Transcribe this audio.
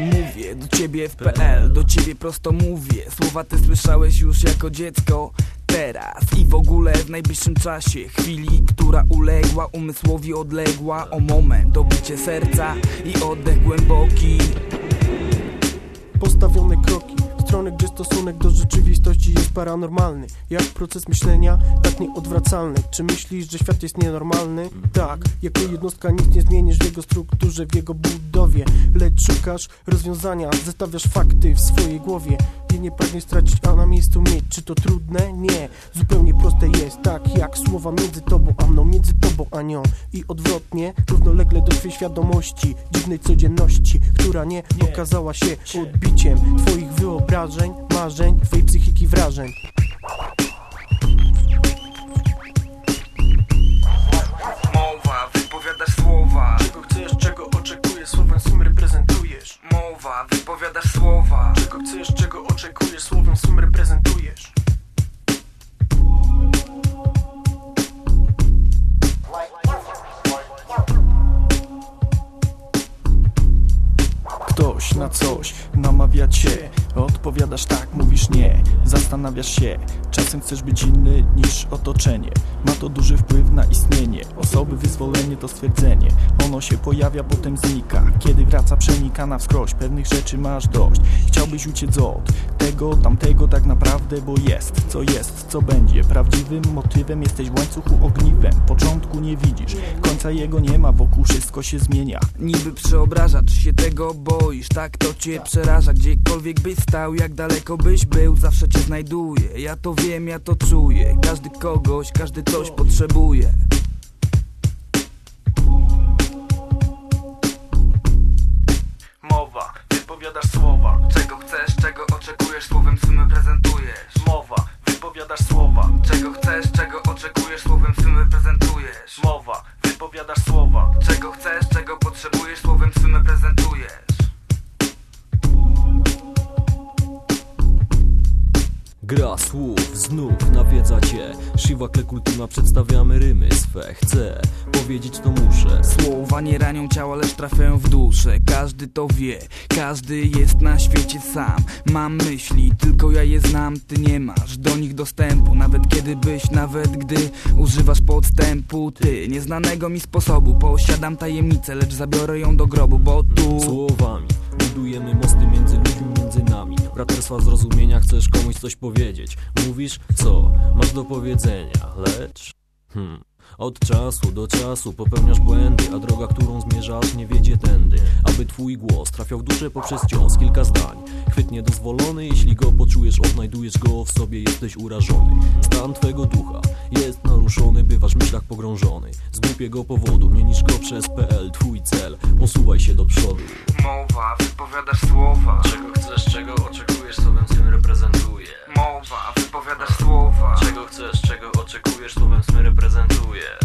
Mówię do ciebie w PL, do ciebie prosto mówię. Słowa te słyszałeś już jako dziecko Teraz i w ogóle w najbliższym czasie. Chwili, która uległa umysłowi odległa. O moment, dobicie serca i oddech głęboki. Postawione kroki w stronę, gdzie stosunek do rzeczywistości jest paranormalny. Jak proces myślenia, tak nieodwracalny? Czy myślisz, że świat jest nienormalny? Tak, jako jednostka nic nie zmienisz w jego strukturze, w jego budowie. Lecz szukasz rozwiązania, zestawiasz fakty w swojej głowie Je nie pragniesz stracić, a na miejscu mieć. Czy to trudne? Nie, zupełnie proste jest. Tak jak słowa między tobą a mną, między tobą a nią. I odwrotnie, równolegle do twojej świadomości Dziwnej codzienności, która nie. okazała się odbiciem Twoich wyobrażeń, marzeń, twojej psychiki wrażeń na coś namawia cię Odpowiadasz tak, mówisz nie. Zastanawiasz się Czasem chcesz być inny niż otoczenie. Ma to duży wpływ na istnienie. Osoby wyzwolenie to stwierdzenie. Ono się pojawia, potem znika. Kiedy wraca, przenika na wskroś. Pewnych rzeczy masz dość. Chciałbyś uciec od tego, tamtego tak naprawdę Bo jest, co jest, co będzie. Prawdziwym motywem jesteś w łańcuchu ogniwem. Początku nie widzisz, końca jego nie ma. Wokół wszystko się zmienia. Niby przeobraża, czy się tego boisz. Tak to cię przeraża, gdziekolwiek byś stał Jak daleko byś był, zawsze cię znajduję. Ja to wiem, ja to czuję. Każdy kogoś, każdy coś potrzebuje. Mowa, wypowiadasz słowa. Czego chcesz, czego oczekujesz, słowem swym reprezentujesz Mowa, wypowiadasz słowa. Czego chcesz, czego oczekujesz, słowem swym reprezentujesz Mowa, wypowiadasz słowa. Czego chcesz, czego potrzebujesz, słowem swym reprezentujesz Gra słów znów nawiedza cię. Shiva Klekultima przedstawiamy rymy swe. Chcę powiedzieć to muszę. Słowa nie ranią ciała, lecz trafiają w duszę. Każdy to wie, każdy jest na świecie sam. Mam myśli, tylko ja je znam. Ty nie masz do nich dostępu. Nawet kiedy byś, nawet gdy używasz podstępu. Ty, nieznanego mi sposobu. Posiadam tajemnicę, lecz zabiorę ją do grobu Bo tu Słowami budujemy mosty między ludźmi, nami Braterstwa zrozumienia, chcesz komuś coś powiedzieć Mówisz, co masz do powiedzenia, lecz... Hmm... Od czasu do czasu popełniasz błędy, a droga, którą zmierzasz, nie wiedzie tędy. Aby twój głos trafiał duszę poprzez cios kilka zdań. Chwyt niedozwolony, jeśli go poczujesz, odnajdujesz go w sobie, jesteś urażony. Stan twego ducha jest naruszony, bywasz w myślach pogrążony. Z głupiego powodu, nie niż go przez PL, twój cel, posuwaj się do przodu. Mowa, wypowiadasz słowa 深度耶。